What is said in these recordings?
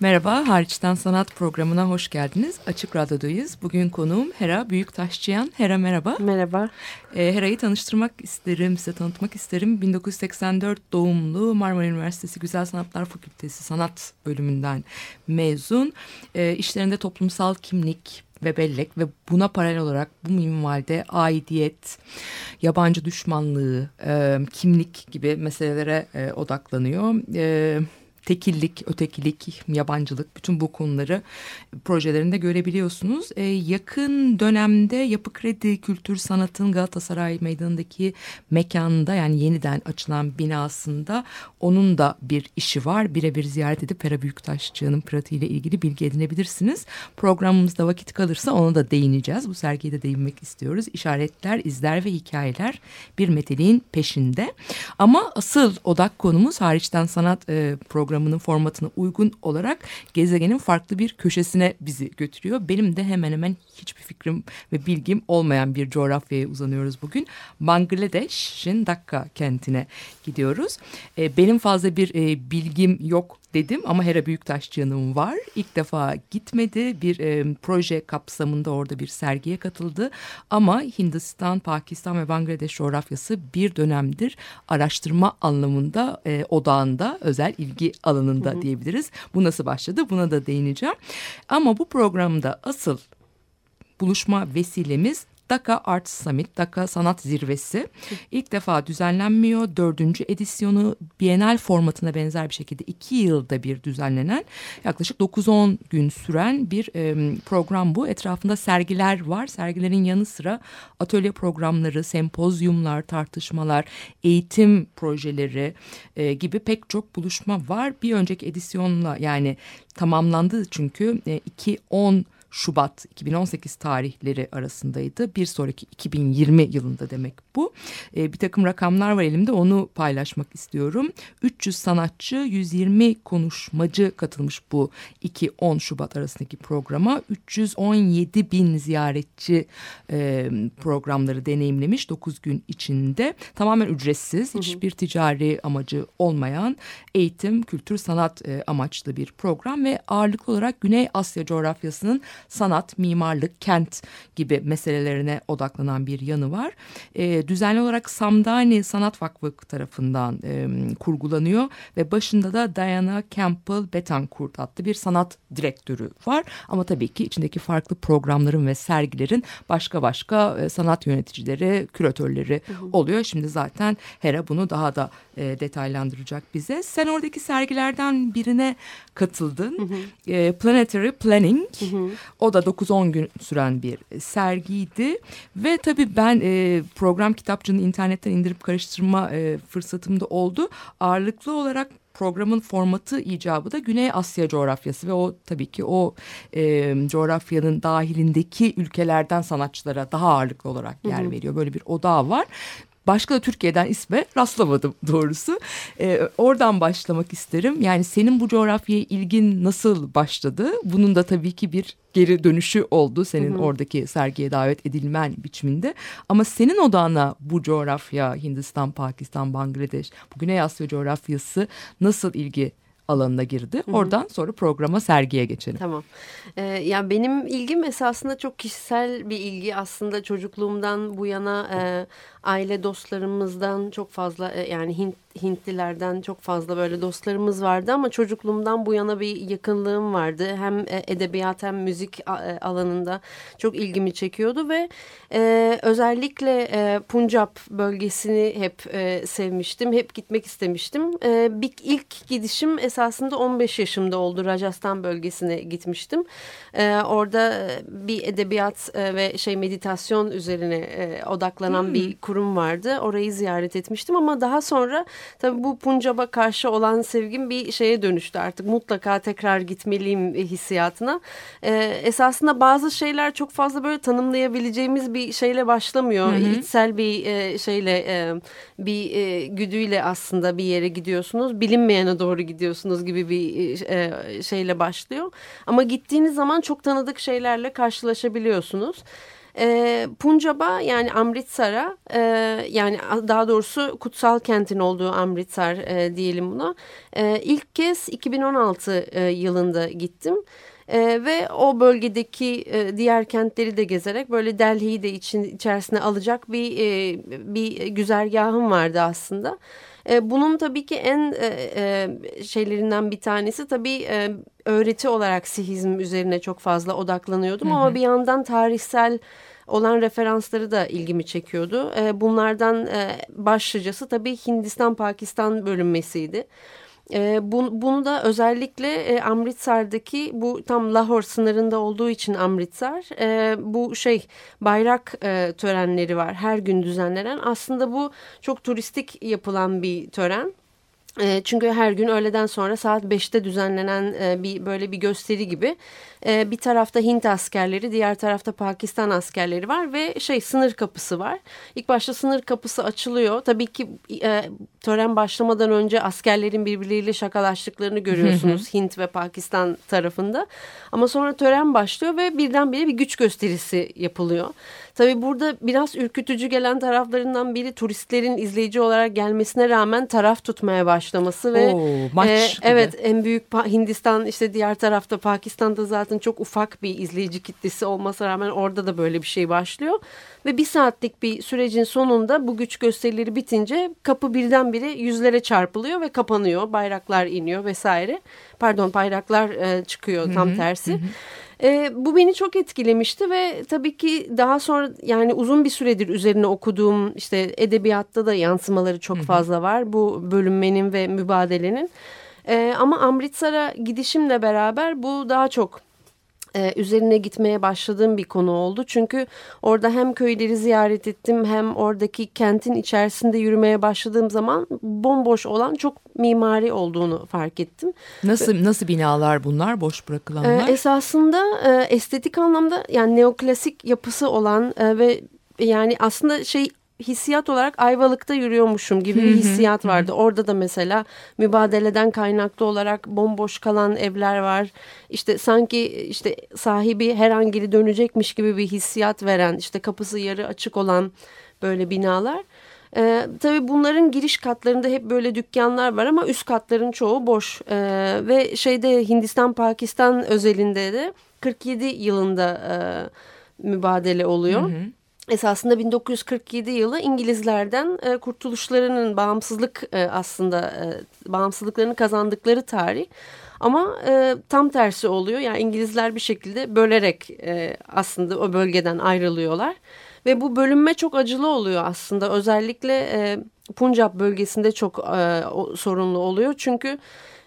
Merhaba, Hariçten Sanat programına hoş geldiniz. Açık Radyo'dayız. Bugün konuğum Hera Büyüktaşçıyan. Hera merhaba. Merhaba. Ee, Hera'yı tanıştırmak isterim, size tanıtmak isterim. 1984 doğumlu Marmara Üniversitesi Güzel Sanatlar Fakültesi Sanat bölümünden mezun. Ee, işlerinde toplumsal kimlik, ve bellek ve buna paralel olarak bu minvalde aidiyet, yabancı düşmanlığı, e, kimlik gibi meselelere e, odaklanıyor. E, tekillik, ötekilik, yabancılık bütün bu konuları projelerinde görebiliyorsunuz. Ee, yakın dönemde Yapı Kredi Kültür Sanat'ın Galatasaray Meydanı'ndaki mekanında yani yeniden açılan binasında onun da bir işi var. Birebir ziyaret edip Pera Büyüktaşçı'nın pratiğiyle ilgili bilgi edinebilirsiniz. Programımızda vakit kalırsa ona da değineceğiz. Bu sergiye de değinmek istiyoruz. İşaretler, izler ve hikayeler bir meteliğin peşinde. Ama asıl odak konumuz hariçten sanat e, programı programının formatına uygun olarak gezegenin farklı bir köşesine bizi götürüyor. Benim de hemen hemen hiçbir fikrim ve bilgim olmayan bir coğrafyaya uzanıyoruz bugün. Bangladeş'in Dakka kentine gidiyoruz. E, benim fazla bir e, bilgim yok dedim ama Hera Büyüktaşçı'nın var. İlk defa gitmedi. Bir e, proje kapsamında orada bir sergiye katıldı. Ama Hindistan, Pakistan ve Bangladeş coğrafyası bir dönemdir araştırma anlamında e, odağında, özel ilgi alanında hı hı. diyebiliriz. Bu nasıl başladı? Buna da değineceğim. Ama bu programda asıl buluşma vesilemiz Daka Art Summit, Daka Sanat Zirvesi ilk defa düzenlenmiyor. Dördüncü edisyonu Bienal formatına benzer bir şekilde iki yılda bir düzenlenen yaklaşık 9-10 gün süren bir e, program bu. Etrafında sergiler var. Sergilerin yanı sıra atölye programları, sempozyumlar, tartışmalar, eğitim projeleri e, gibi pek çok buluşma var. Bir önceki edisyonla yani tamamlandı çünkü e, 2-10 Şubat 2018 tarihleri arasındaydı. Bir sonraki 2020 yılında demek bu. E, bir takım rakamlar var elimde onu paylaşmak istiyorum. 300 sanatçı 120 konuşmacı katılmış bu 2-10 Şubat arasındaki programa. 317 bin ziyaretçi e, programları deneyimlemiş 9 gün içinde. Tamamen ücretsiz, hiçbir ticari amacı olmayan eğitim, kültür, sanat e, amaçlı bir program ve ağırlıklı olarak Güney Asya coğrafyasının sanat, mimarlık, kent gibi meselelerine odaklanan bir yanı var. E, düzenli olarak Samdani Sanat Vakfı tarafından e, kurgulanıyor ve başında da Diana Campbell Betancourt adlı bir sanat direktörü var. Ama tabii ki içindeki farklı programların ve sergilerin başka başka e, sanat yöneticileri, küratörleri hı hı. oluyor. Şimdi zaten Hera bunu daha da e, detaylandıracak bize. Sen oradaki sergilerden birine katıldın. Hı hı. E, Planetary Planning. Hı hı. O da 9-10 gün süren bir sergiydi. Ve tabii ben e, program kitapçığını internetten indirip karıştırma e, fırsatım da oldu. Ağırlıklı olarak programın formatı icabı da Güney Asya coğrafyası ve o tabii ki o e, coğrafyanın dahilindeki ülkelerden sanatçılara daha ağırlıklı olarak yer hı hı. veriyor. Böyle bir odağı var. Başka da Türkiye'den isme rastlamadım doğrusu. Ee, oradan başlamak isterim. Yani senin bu coğrafyaya ilgin nasıl başladı? Bunun da tabii ki bir geri dönüşü oldu senin hı hı. oradaki sergiye davet edilmen biçiminde. Ama senin odağına bu coğrafya Hindistan, Pakistan, Bangladeş, bu Güney Asya coğrafyası nasıl ilgi alanına girdi. Hı -hı. Oradan sonra programa sergiye geçelim. Tamam. Ee, yani benim ilgim esasında çok kişisel bir ilgi. Aslında çocukluğumdan bu yana e, aile dostlarımızdan çok fazla e, yani Hint Hintlilerden çok fazla böyle dostlarımız vardı ama çocukluğumdan bu yana bir yakınlığım vardı. Hem e, edebiyat hem müzik e, alanında çok ilgimi çekiyordu ve e, özellikle e, Punjab bölgesini hep e, sevmiştim. Hep gitmek istemiştim. E, bir, ilk gidişim esasında 15 yaşımda oldu. Rajasthan bölgesine gitmiştim. E, orada bir edebiyat e, ve şey meditasyon üzerine e, odaklanan bir kurum vardı. Orayı ziyaret etmiştim ama daha sonra tabii bu Punjab'a karşı olan sevgim bir şeye dönüştü artık. Mutlaka tekrar gitmeliyim hissiyatına. E, esasında bazı şeyler çok fazla böyle tanımlayabileceğimiz bir şeyle başlamıyor. İçsel bir e, şeyle e, bir e, güdüyle aslında bir yere gidiyorsunuz. Bilinmeyene doğru gidiyorsunuz gibi bir e, şeyle başlıyor. Ama gittiğiniz zaman çok tanıdık şeylerle karşılaşabiliyorsunuz. E, Punjab'a yani Amritsar'a e, yani daha doğrusu kutsal kentin olduğu Amritsar e, diyelim buna. E, ilk kez 2016 e, yılında gittim. E, ve o bölgedeki e, diğer kentleri de gezerek böyle Delhi'yi de için, içerisine alacak bir e, bir güzergahım vardı aslında. E, bunun tabii ki en e, e, şeylerinden bir tanesi tabii e, öğreti olarak Sihizm üzerine çok fazla odaklanıyordum ama bir yandan tarihsel olan referansları da ilgimi çekiyordu. E, bunlardan e, başlıcası tabii Hindistan-Pakistan bölünmesiydi. E, bu, bunu da özellikle e, Amritsar'daki bu tam Lahore sınırında olduğu için Amritsar e, bu şey bayrak e, törenleri var her gün düzenlenen. Aslında bu çok turistik yapılan bir tören. E, çünkü her gün öğleden sonra saat 5'te düzenlenen e, bir böyle bir gösteri gibi. E, bir tarafta Hint askerleri, diğer tarafta Pakistan askerleri var ve şey sınır kapısı var. İlk başta sınır kapısı açılıyor. Tabii ki e, tören başlamadan önce askerlerin birbirleriyle şakalaştıklarını görüyorsunuz Hint ve Pakistan tarafında. Ama sonra tören başlıyor ve birdenbire bir güç gösterisi yapılıyor. Tabii burada biraz ürkütücü gelen taraflarından biri turistlerin izleyici olarak gelmesine rağmen taraf tutmaya başlaması ve Oo, maç e, gibi. evet en büyük Hindistan işte diğer tarafta Pakistan'da zaten çok ufak bir izleyici kitlesi olmasına rağmen orada da böyle bir şey başlıyor. Ve bir saatlik bir sürecin sonunda bu güç gösterileri bitince kapı birdenbire yüzlere çarpılıyor ve kapanıyor. Bayraklar iniyor vesaire. Pardon bayraklar e, çıkıyor tam tersi. E, bu beni çok etkilemişti ve tabii ki daha sonra yani uzun bir süredir üzerine okuduğum işte edebiyatta da yansımaları çok fazla var. Bu bölünmenin ve mübadelenin. E, ama Amritsar'a gidişimle beraber bu daha çok e, üzerine gitmeye başladığım bir konu oldu. Çünkü orada hem köyleri ziyaret ettim hem oradaki kentin içerisinde yürümeye başladığım zaman bomboş olan çok mimari olduğunu fark ettim. Nasıl nasıl binalar bunlar boş bırakılanlar? Ee, esasında e, estetik anlamda yani neoklasik yapısı olan e, ve yani aslında şey hissiyat olarak Ayvalık'ta yürüyormuşum gibi bir hissiyat vardı. Orada da mesela mübadeleden kaynaklı olarak bomboş kalan evler var. İşte sanki işte sahibi her an geri dönecekmiş gibi bir hissiyat veren işte kapısı yarı açık olan böyle binalar. Ee, tabii bunların giriş katlarında hep böyle dükkanlar var ama üst katların çoğu boş. Ee, ve şeyde Hindistan Pakistan özelinde de 47 yılında e, mübadele oluyor. Esasında 1947 yılı İngilizlerden e, kurtuluşlarının bağımsızlık e, aslında e, bağımsızlıklarını kazandıkları tarih. Ama e, tam tersi oluyor. Yani İngilizler bir şekilde bölerek e, aslında o bölgeden ayrılıyorlar. Ve bu bölünme çok acılı oluyor aslında. Özellikle e, Punjab bölgesinde çok e, o, sorunlu oluyor. Çünkü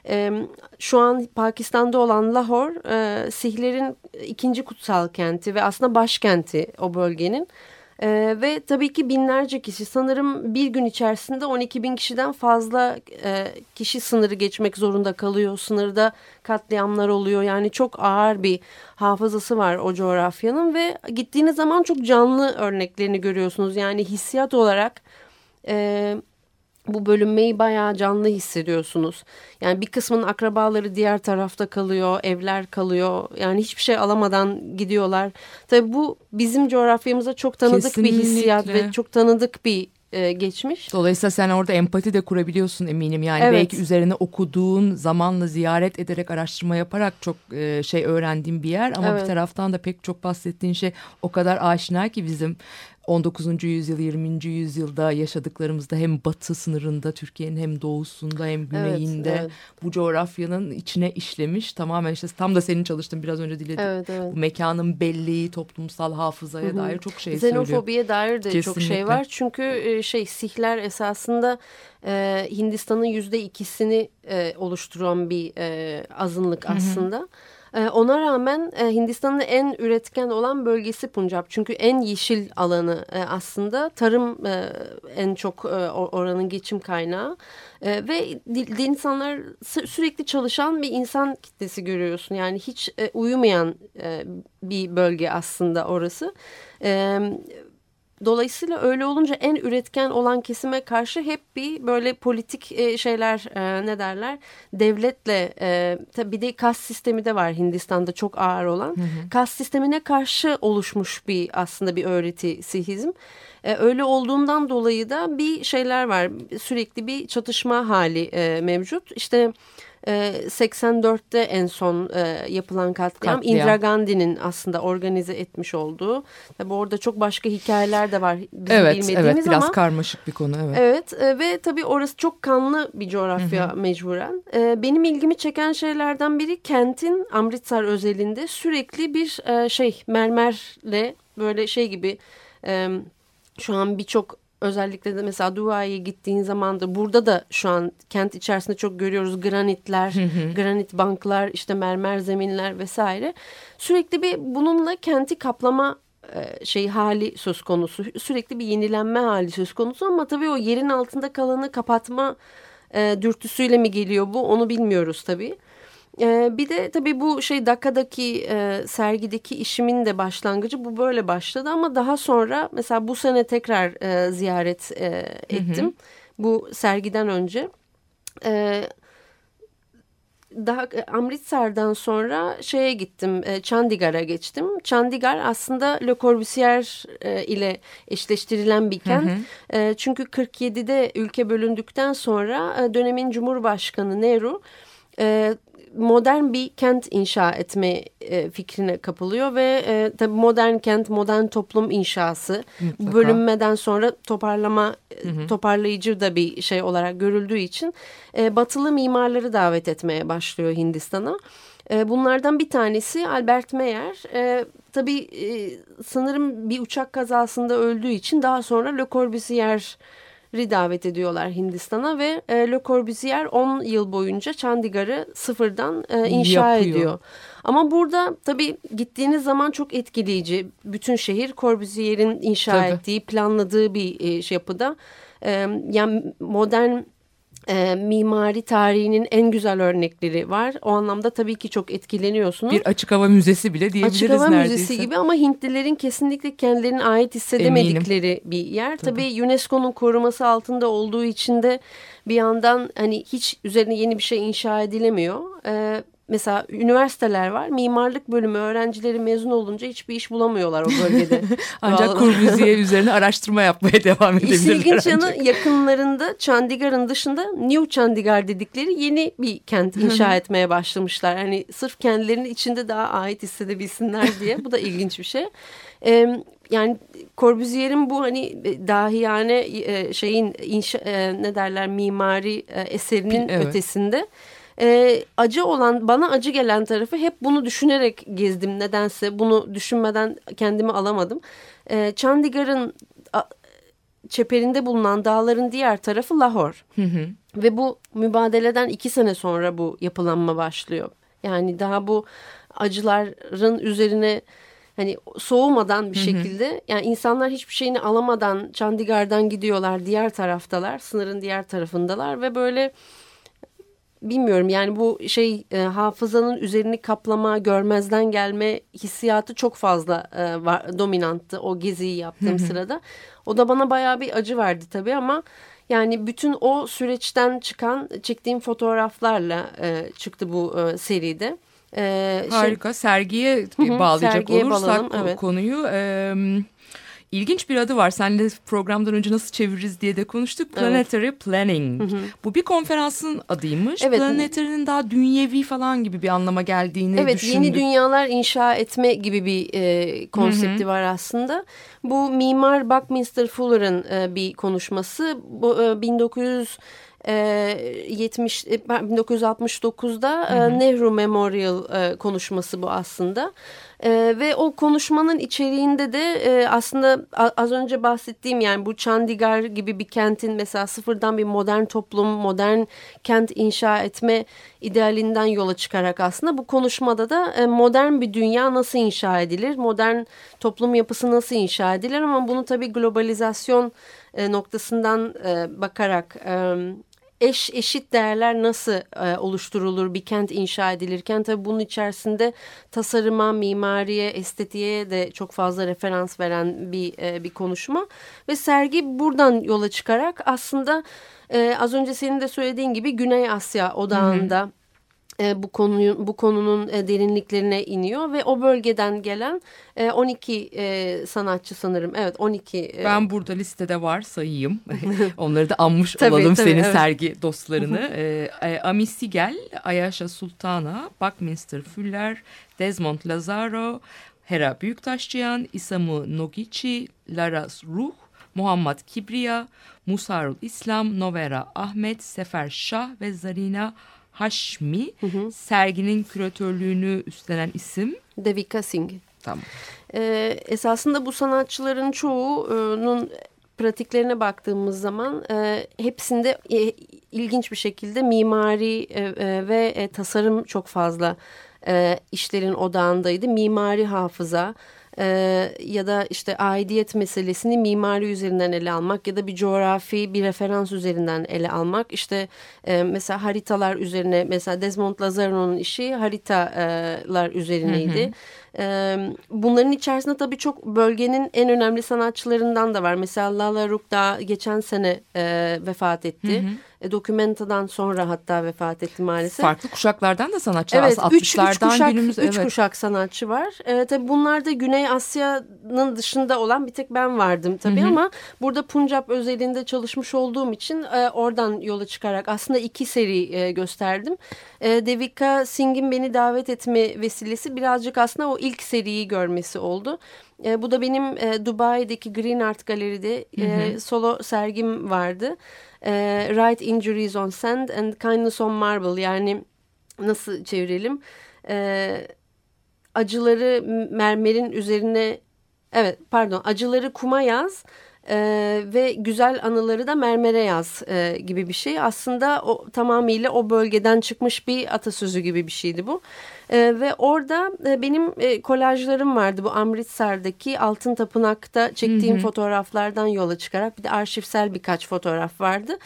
e, şu an Pakistan'da olan Lahore e, Sihlerin ikinci kutsal kenti ve aslında başkenti o bölgenin. Ee, ve tabii ki binlerce kişi sanırım bir gün içerisinde 12 bin kişiden fazla e, kişi sınırı geçmek zorunda kalıyor. Sınırda katliamlar oluyor yani çok ağır bir hafızası var o coğrafyanın ve gittiğiniz zaman çok canlı örneklerini görüyorsunuz. Yani hissiyat olarak e, bu bölünmeyi bayağı canlı hissediyorsunuz. Yani bir kısmın akrabaları diğer tarafta kalıyor, evler kalıyor. Yani hiçbir şey alamadan gidiyorlar. Tabii bu bizim coğrafyamıza çok tanıdık bir hissiyat Kesinlikle. ve çok tanıdık bir e, geçmiş. Dolayısıyla sen orada empati de kurabiliyorsun eminim. Yani Evet. belki üzerine okuduğun, zamanla ziyaret ederek, araştırma yaparak çok e, şey öğrendiğin bir yer. Ama Evet. bir taraftan da pek çok bahsettiğin şey o kadar aşina ki bizim 19. yüzyıl 20. yüzyılda yaşadıklarımızda hem batı sınırında Türkiye'nin hem doğusunda hem güneyinde evet. bu coğrafyanın içine işlemiş tamamen işte tam da senin çalıştığın biraz önce diledim. Evet, evet. Bu mekanın belleği toplumsal hafızaya dair çok şey söylüyor. Xenofobiye dair de çok şey Kesinlikle. var. Çünkü e, şey Sihler esasında e, Hindistan'ın yüzde ikisini e, oluşturan bir e, azınlık aslında. E, ona rağmen e, Hindistan'ın en üretken olan bölgesi Punjab. Çünkü en yeşil alanı e, aslında tarım e, en çok or- oranın geçim kaynağı. Ve dil, insanlar sü- sürekli çalışan bir insan kitlesi görüyorsun. Yani hiç uyumayan bir bölge aslında orası. Dolayısıyla öyle olunca en üretken olan kesime karşı hep bir böyle politik e, şeyler e, ne derler devletle e, tabii bir de kas sistemi de var Hindistan'da çok ağır olan. Kas sistemine karşı oluşmuş bir aslında bir öğreti sihizm. E, öyle olduğundan dolayı da bir şeyler var sürekli bir çatışma hali e, mevcut. İşte e, 84'te en son e, yapılan katliam, Katliam. Indira Gandhi'nin aslında organize etmiş olduğu. Tabii orada çok başka hikayeler de var bizim Evet, bilmediğimiz evet biraz ama. karmaşık bir konu evet. Evet e, ve tabii orası çok kanlı bir coğrafya mecburen. E, benim ilgimi çeken şeylerden biri kentin Amritsar özelinde sürekli bir e, şey mermerle böyle şey gibi e, şu an birçok özellikle de mesela Dubai'ye gittiğin zaman da burada da şu an kent içerisinde çok görüyoruz granitler, granit banklar, işte mermer zeminler vesaire. Sürekli bir bununla kenti kaplama e, şey hali söz konusu. Sürekli bir yenilenme hali söz konusu ama tabii o yerin altında kalanı kapatma e, dürtüsüyle mi geliyor bu onu bilmiyoruz tabii. E, bir de tabii bu şey Daka'daki e, sergideki işimin de başlangıcı bu böyle başladı ama daha sonra mesela bu sene tekrar e, ziyaret e, ettim. Bu sergiden önce. E, daha Amritsar'dan sonra şeye gittim, e, Chandigarh'a geçtim. Chandigarh aslında Le Corbusier e, ile eşleştirilen bir kent. E, çünkü 47'de ülke bölündükten sonra e, dönemin Cumhurbaşkanı Nehru e, modern bir kent inşa etme e, fikrine kapılıyor ve e, tabii modern kent, modern toplum inşası Mutlaka. bölünmeden sonra toparlama e, toparlayıcı da bir şey olarak görüldüğü için e, batılı mimarları davet etmeye başlıyor Hindistan'a. E, bunlardan bir tanesi Albert Meyer. E, tabii e, sanırım bir uçak kazasında öldüğü için daha sonra Le Corbusier'i davet ediyorlar Hindistan'a ve e, Le Corbusier 10 yıl boyunca Chandigarh'ı sıfırdan e, inşa Yapıyor. ediyor. Ama burada tabii gittiğiniz zaman çok etkileyici. Bütün şehir Corbusier'in inşa Tabii. ettiği, planladığı bir e, şey yapıda. E, yani modern e, mimari tarihinin en güzel örnekleri var. O anlamda tabii ki çok etkileniyorsunuz. Bir açık hava müzesi bile diyebiliriz Açık hava neredeyse. müzesi gibi ama Hintlilerin kesinlikle kendilerine ait hissedemedikleri bir yer. Tabii, UNESCO'nun koruması altında olduğu için de bir yandan hani hiç üzerine yeni bir şey inşa edilemiyor. Ee, mesela üniversiteler var. Mimarlık bölümü öğrencileri mezun olunca hiçbir iş bulamıyorlar o bölgede. Ancak. Corbusier üzerine araştırma yapmaya devam İşin edebilirler. ilginç yanı yakınlarında Chandigarh'ın dışında New Chandigarh dedikleri yeni bir kent inşa etmeye başlamışlar. Hani sırf kendilerinin içinde daha ait hissedebilsinler diye. Bu da ilginç bir şey. Ee, yani Corbusier'in bu hani e, dahiyane e, şeyin inşa, e, ne derler mimari eserinin Evet. ötesinde e, acı olan bana acı gelen tarafı hep bunu düşünerek gezdim nedense bunu düşünmeden kendimi alamadım. E, Chandigarh'ın çeperinde bulunan dağların diğer tarafı Lahore. Ve bu mübadeleden iki sene sonra bu yapılanma başlıyor. Yani daha bu acıların üzerine hani soğumadan bir şekilde yani insanlar hiçbir şeyini alamadan Chandigarh'dan gidiyorlar diğer taraftalar sınırın diğer tarafındalar ve böyle bilmiyorum yani bu şey e, hafızanın üzerini kaplama görmezden gelme hissiyatı çok fazla e, var, dominanttı o geziyi yaptığım sırada. O da bana bayağı bir acı verdi tabii ama yani bütün o süreçten çıkan çektiğim fotoğraflarla e, çıktı bu e, seride. E, şey- Harika. Sergiye hı, bağlayacak sergiye olursak bağlayalım, o evet. konuyu... e, ilginç bir adı var. Seninle programdan önce nasıl çeviririz diye de konuştuk. Planetary Planning. Bu bir konferansın adıymış. Evet. Planetary'nin daha dünyevi falan gibi bir anlama geldiğini Evet düşündük. yeni dünyalar inşa etme gibi bir e, konsepti var aslında. Bu mimar Buckminster Fuller'ın e, bir konuşması. Bu e, 1900 e, 70 e, 1969'da e, Nehru Memorial e, konuşması bu aslında. E, ve o konuşmanın içeriğinde de e, aslında az önce bahsettiğim yani bu Chandigarh gibi bir kentin mesela sıfırdan bir modern toplum, modern kent inşa etme idealinden yola çıkarak aslında bu konuşmada da e, modern bir dünya nasıl inşa edilir, modern toplum yapısı nasıl inşa edilir ama bunu tabii globalizasyon e, noktasından e, bakarak e, eş eşit değerler nasıl e, oluşturulur bir kent inşa edilirken? Tabii bunun içerisinde tasarıma, mimariye, estetiğe de çok fazla referans veren bir e, bir konuşma. Ve sergi buradan yola çıkarak aslında e, az önce senin de söylediğin gibi Güney Asya odağında e, bu konuyu bu konunun e, derinliklerine iniyor ve o bölgeden gelen e, 12 e, sanatçı sanırım evet 12 e, Ben burada listede var sayayım. Onları da anmış Tabii, olalım tabii, senin evet. sergi dostlarını. e, Ami Sigel, Ayasha Sultana, Buckminster Fuller, Desmond Lazaro, Hera Büyüktaşçıyan, Isamu Nogichi, Lara Ruh, Muhammed Kibriya, Musarul İslam, Novera Ahmet, Sefer Şah ve Zarina Haşmi. Serginin küratörlüğünü üstlenen isim. Devika Singh. Tamam. Ee, esasında bu sanatçıların çoğunun pratiklerine baktığımız zaman e, hepsinde e, ilginç bir şekilde mimari e, e, ve e, tasarım çok fazla e, işlerin odağındaydı. Mimari hafıza e, ya da işte aidiyet meselesini mimari üzerinden ele almak ya da bir coğrafi bir referans üzerinden ele almak. İşte e, mesela haritalar üzerine mesela Desmond Lazaro'nun işi haritalar üzerineydi. E, bunların içerisinde tabii çok bölgenin en önemli sanatçılarından da var. Mesela Lala Rook daha geçen sene e, vefat etti. E, Documentadan sonra hatta vefat etti maalesef. Farklı kuşaklardan da sanatçılar. Evet, aslında üç, üç 60'lardan kuşak, günümüz. üç evet. kuşak sanatçı var. E, tabii bunlar da Güney Asya'nın dışında olan bir tek ben vardım tabii ama burada Punjab özelinde çalışmış olduğum için e, oradan yola çıkarak aslında iki seri e, gösterdim. E, Devika Singh'in beni davet etme vesilesi birazcık aslında o ilk seriyi görmesi oldu. E, bu da benim e, Dubai'deki Green Art Galeri'de e, solo sergim vardı. E, Right Injuries on Sand and Kindness on Marble yani nasıl çevirelim? E, acıları mermerin üzerine evet pardon acıları kuma yaz e, ve güzel anıları da mermere yaz e, gibi bir şey. Aslında o tamamıyla o bölgeden çıkmış bir atasözü gibi bir şeydi bu. E, ve orada e, benim e, kolajlarım vardı bu Amritsar'daki Altın Tapınak'ta çektiğim fotoğraflardan yola çıkarak bir de arşivsel birkaç fotoğraf vardı.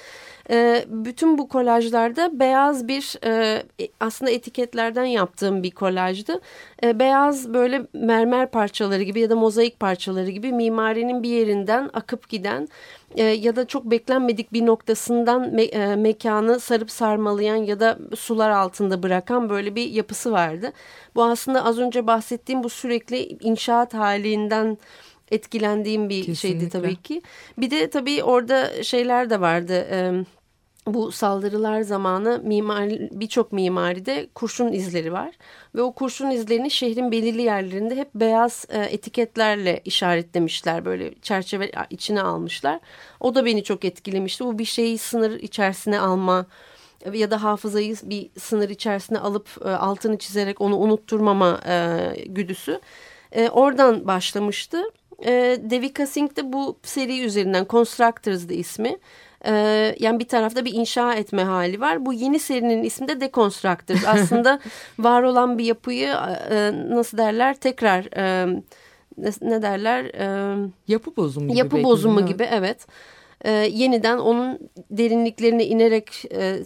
E, bütün bu kolajlarda beyaz bir e, aslında etiketlerden yaptığım bir kolajdı. E, beyaz böyle mermer parçaları gibi ya da mozaik parçaları gibi mimarinin bir yerinden akıp giden e, ya da çok beklenmedik bir noktasından me- e, mekanı sarıp sarmalayan ya da sular altında bırakan böyle bir yapısı vardı. Bu aslında az önce bahsettiğim bu sürekli inşaat halinden etkilendiğim bir şeydi Kesinlikle. tabii ki. Bir de tabii orada şeyler de vardı. E, bu saldırılar zamanı mimar birçok mimaride kurşun izleri var ve o kurşun izlerini şehrin belirli yerlerinde hep beyaz e, etiketlerle işaretlemişler böyle çerçeve içine almışlar. O da beni çok etkilemişti. Bu bir şeyi sınır içerisine alma ya da hafızayı bir sınır içerisine alıp e, altını çizerek onu unutturmama e, güdüsü. E, oradan başlamıştı. E, Devika Singh de bu seri üzerinden Constructors'dı ismi. Ee, yani bir tarafta bir inşa etme hali var. Bu yeni serinin ismi de Deconstructors. Aslında var olan bir yapıyı e, nasıl derler tekrar e, ne, ne derler e, Yapı bozumu gibi. yapı belki, bozumu gibi evet. E, yeniden onun derinliklerine inerek e,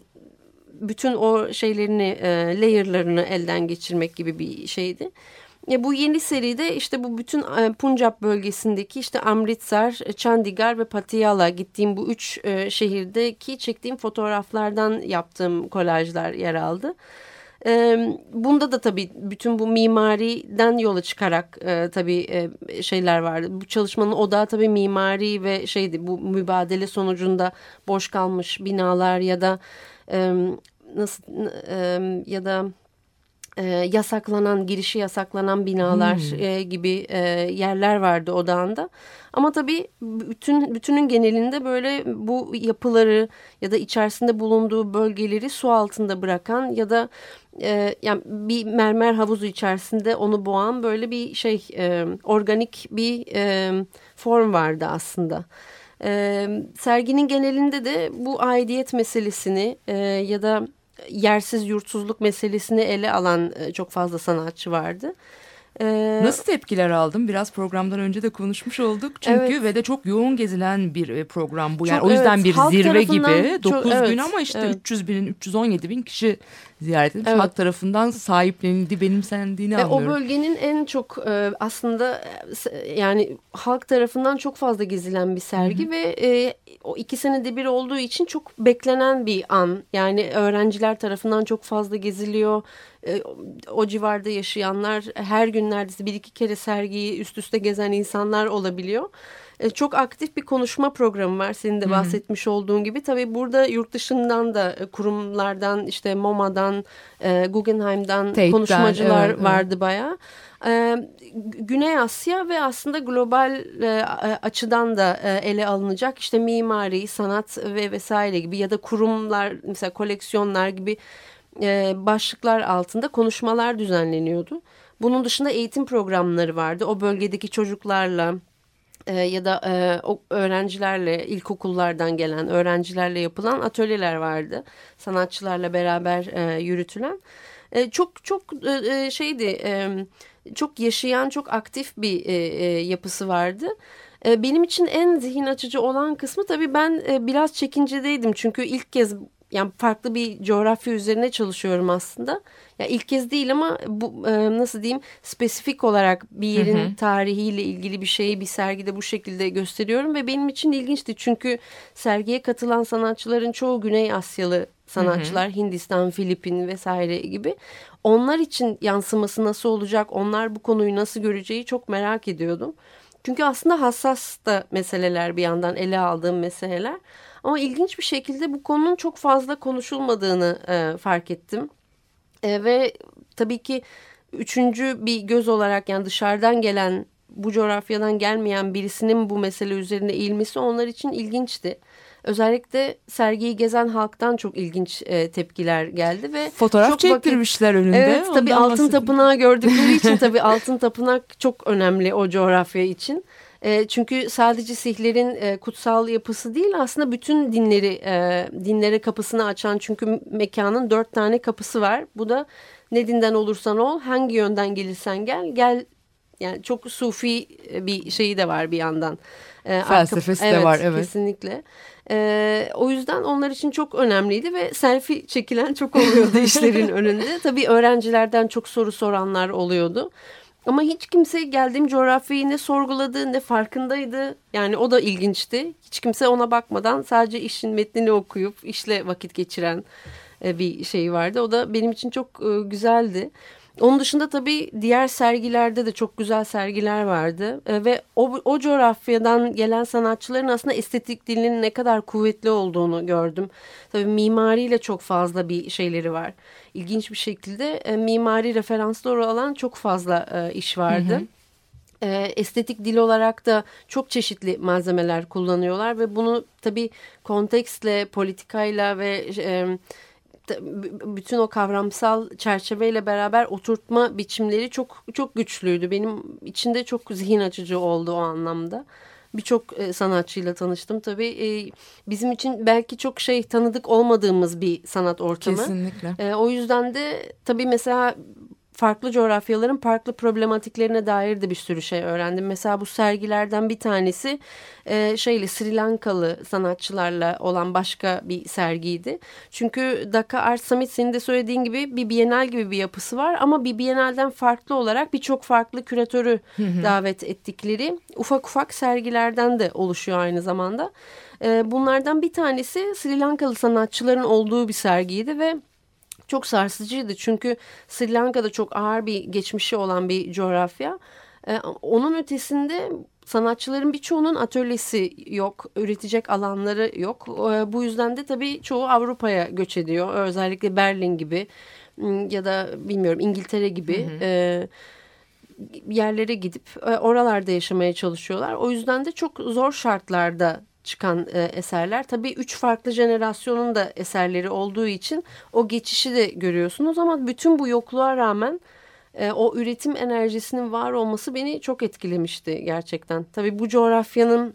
bütün o şeylerini e, layer'larını elden geçirmek gibi bir şeydi. Ya bu yeni seride işte bu bütün e, Punjab bölgesindeki işte Amritsar, Chandigarh ve Patiala gittiğim bu üç e, şehirdeki çektiğim fotoğraflardan yaptığım kolajlar yer aldı. E, bunda da tabii bütün bu mimariden yola çıkarak e, tabii e, şeyler vardı. Bu çalışmanın odağı tabii mimari ve şeydi bu mübadele sonucunda boş kalmış binalar ya da e, nasıl e, ya da e, yasaklanan girişi yasaklanan binalar Hmm. e, gibi e, yerler vardı odağında. Ama tabii bütün bütünün genelinde böyle bu yapıları ya da içerisinde bulunduğu bölgeleri su altında bırakan ya da e, yani bir mermer havuzu içerisinde onu boğan böyle bir şey e, organik bir e, form vardı aslında. E, serginin genelinde de bu aidiyet meselesini e, ya da yersiz yurtsuzluk meselesini ele alan e, çok fazla sanatçı vardı. E, Nasıl tepkiler aldın? Biraz programdan önce de konuşmuş olduk. Çünkü Evet. ve de çok yoğun gezilen bir e, program bu. Yani Çok, o yüzden evet, bir zirve gibi. çok- 9 evet, gün ama işte evet. 300 binin, 317 bin kişi ziyaret edilmiş. Evet. Halk tarafından sahiplenildi, benimsendiğini Ve o anlıyorum. bölgenin en çok e, aslında e, yani halk tarafından çok fazla gezilen bir sergi ve e, o iki senede bir olduğu için çok beklenen bir an. Yani öğrenciler tarafından çok fazla geziliyor. E, o- civarda yaşayanlar her gün neredeyse bir iki kere sergiyi üst üste gezen insanlar olabiliyor. E, Çok aktif bir konuşma programı var senin de bahsetmiş olduğun gibi. Tabii burada yurt dışından da e, kurumlardan işte MoMA'dan, e, Guggenheim'dan Tate'den, konuşmacılar evet, evet. vardı bayağı. E, Güney Asya ve aslında global e, açıdan da e, ele alınacak işte mimari, sanat ve vesaire gibi ya da kurumlar mesela koleksiyonlar gibi e, başlıklar altında konuşmalar düzenleniyordu. Bunun dışında eğitim programları vardı. O bölgedeki çocuklarla e, ya da e, o öğrencilerle ilkokullardan gelen öğrencilerle yapılan atölyeler vardı. Sanatçılarla beraber e, yürütülen. E, çok çok e, e, şeydi e, çok yaşayan çok aktif bir e, e, yapısı vardı. E, benim için en zihin açıcı olan kısmı tabii ben e, biraz çekincedeydim. Çünkü ilk kez yani farklı bir coğrafya üzerine çalışıyorum aslında. Ya ilk kez değil ama bu e, nasıl diyeyim spesifik olarak bir yerin tarihiyle ilgili bir şeyi bir sergide bu şekilde gösteriyorum ve benim için ilginçti. Çünkü sergiye katılan sanatçıların çoğu Güney Asyalı sanatçılar, Hindistan, Filipin vesaire gibi. Onlar için yansıması nasıl olacak, onlar bu konuyu nasıl göreceği çok merak ediyordum. Çünkü aslında hassas da meseleler bir yandan ele aldığım meseleler. Ama ilginç bir şekilde bu konunun çok fazla konuşulmadığını e, fark ettim. E, ve tabii ki üçüncü bir göz olarak yani dışarıdan gelen bu coğrafyadan gelmeyen birisinin bu mesele üzerine eğilmesi onlar için ilginçti. Özellikle sergiyi gezen halktan çok ilginç e, tepkiler geldi ve Fotoğraf çok vakit- çektirmişler önünde. Evet tabii Ondan altın bahsedeyim. tapınağı gördükleri için tabii altın tapınak çok önemli o coğrafya için. E, çünkü sadece Sihlerin e, kutsal yapısı değil aslında bütün dinleri e, dinlere kapısını açan çünkü mekanın dört tane kapısı var. Bu da ne dinden olursan ol hangi yönden gelirsen gel gel yani çok sufi bir şeyi de var bir yandan. E, arka- Felsefesi de var, evet. Kesinlikle. E, o yüzden onlar için çok önemliydi ve selfie çekilen çok oluyordu işlerin önünde. Tabii öğrencilerden çok soru soranlar oluyordu. Ama hiç kimse geldiğim coğrafyayı ne sorguladı ne farkındaydı. Yani o da ilginçti. Hiç kimse ona bakmadan sadece işin metnini okuyup işle vakit geçiren e, bir şey vardı. O da benim için çok e, güzeldi. Onun dışında tabii diğer sergilerde de çok güzel sergiler vardı E, ve o, o coğrafyadan gelen sanatçıların aslında estetik dilinin ne kadar kuvvetli olduğunu gördüm. Tabii mimariyle çok fazla bir şeyleri var. İlginç bir şekilde e, mimari referansları alan çok fazla e, iş vardı. E, estetik dil olarak da çok çeşitli malzemeler kullanıyorlar ve bunu tabii kontekstle, politikayla ve e, bütün o kavramsal çerçeveyle beraber oturtma biçimleri çok çok güçlüydü. Benim içinde çok zihin açıcı oldu o anlamda. Birçok e, sanatçıyla tanıştım tabii. E, bizim için belki çok şey tanıdık olmadığımız bir sanat ortamı. Kesinlikle. E, o yüzden de tabii mesela farklı coğrafyaların farklı problematiklerine dair de bir sürü şey öğrendim. Mesela bu sergilerden bir tanesi e, şeyle Sri Lankalı sanatçılarla olan başka bir sergiydi. Çünkü Dhaka Art Summit senin de söylediğin gibi bir bienal gibi bir yapısı var ama bir bienalden farklı olarak birçok farklı küratörü davet ettikleri ufak ufak sergilerden de oluşuyor aynı zamanda. E, bunlardan bir tanesi Sri Lankalı sanatçıların olduğu bir sergiydi ve çok sarsıcıydı. Çünkü Sri Lanka'da çok ağır bir geçmişi olan bir coğrafya. E, onun ötesinde sanatçıların birçoğunun atölyesi yok, üretecek alanları yok. E, bu yüzden de tabii çoğu Avrupa'ya göç ediyor. Özellikle Berlin gibi ya da bilmiyorum İngiltere gibi. Hı hı. E, yerlere gidip e, oralarda yaşamaya çalışıyorlar. O yüzden de çok zor şartlarda çıkan e, eserler. Tabii üç farklı jenerasyonun da eserleri olduğu için o geçişi de görüyorsunuz ama bütün bu yokluğa rağmen e, o üretim enerjisinin var olması beni çok etkilemişti gerçekten. Tabii bu coğrafyanın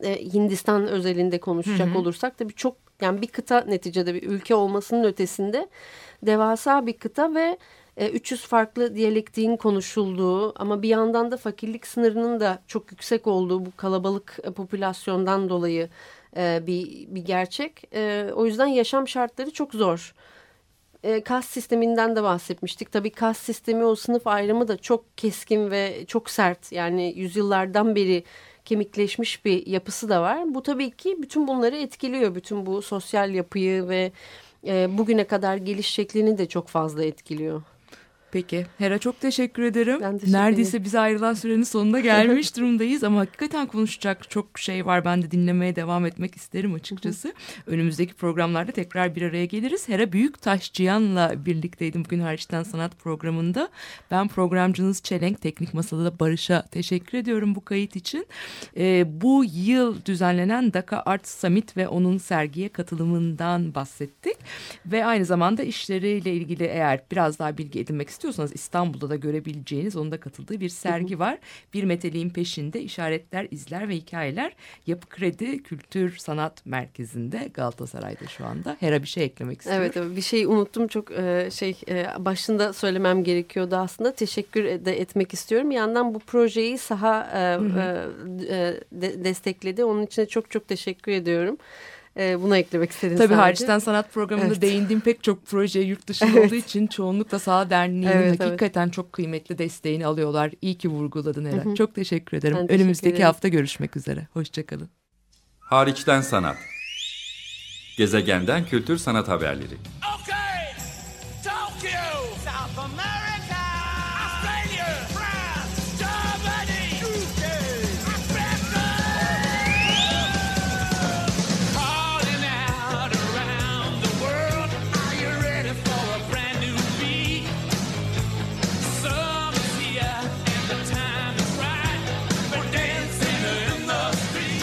e, Hindistan özelinde konuşacak hı hı. olursak tabii çok yani bir kıta neticede bir ülke olmasının ötesinde devasa bir kıta ve 300 e, farklı diyalektiğin konuşulduğu ama bir yandan da fakirlik sınırının da çok yüksek olduğu bu kalabalık e, popülasyondan dolayı e, bir, bir gerçek. O yüzden yaşam şartları çok zor. Kas sisteminden de bahsetmiştik. Tabii kas sistemi o sınıf ayrımı da çok keskin ve çok sert. Yani yüzyıllardan beri kemikleşmiş bir yapısı da var. Bu tabii ki bütün bunları etkiliyor. Bütün bu sosyal yapıyı ve bugüne kadar geliş şeklini de çok fazla etkiliyor. Peki Hera çok teşekkür ederim. Ben teşekkür Neredeyse ederim. bize ayrılan sürenin sonuna gelmiş durumdayız ama hakikaten konuşacak çok şey var. Ben de dinlemeye devam etmek isterim açıkçası. Önümüzdeki programlarda tekrar bir araya geliriz. Hera Büyüktaşçıyan'la birlikteydim bugün Hariçten Sanat programında. Ben programcınız Çelenk Teknik Masada Barış'a teşekkür ediyorum bu kayıt için. Ee, bu yıl düzenlenen Daka Art Summit ve onun sergiye katılımından bahsettik. Ve aynı zamanda işleriyle ilgili eğer biraz daha bilgi edinmek istiyorsanız istiyorsanız İstanbul'da da görebileceğiniz onda katıldığı bir sergi var. Bir meteliğin peşinde işaretler, izler ve hikayeler Yapı Kredi Kültür Sanat Merkezi'nde Galatasaray'da şu anda. Hera bir şey eklemek istiyorum. Evet bir şey unuttum çok e, şey e, başında söylemem gerekiyordu aslında. Teşekkür de etmek istiyorum. Bir yandan bu projeyi saha e, destekledi. Onun için çok çok teşekkür ediyorum. E, buna eklemek istedim Tabii sadece. Hariçten Sanat Programı'nda evet. değindiğim pek çok proje yurt dışında evet. olduğu için çoğunlukla Sağ Derneği'nin evet, hakikaten evet. çok kıymetli desteğini alıyorlar. İyi ki vurguladın Eren. Çok teşekkür ederim. Ben Önümüzdeki teşekkür ederim. hafta görüşmek üzere. Hoşçakalın. Hariçten Sanat Gezegenden Kültür Sanat Haberleri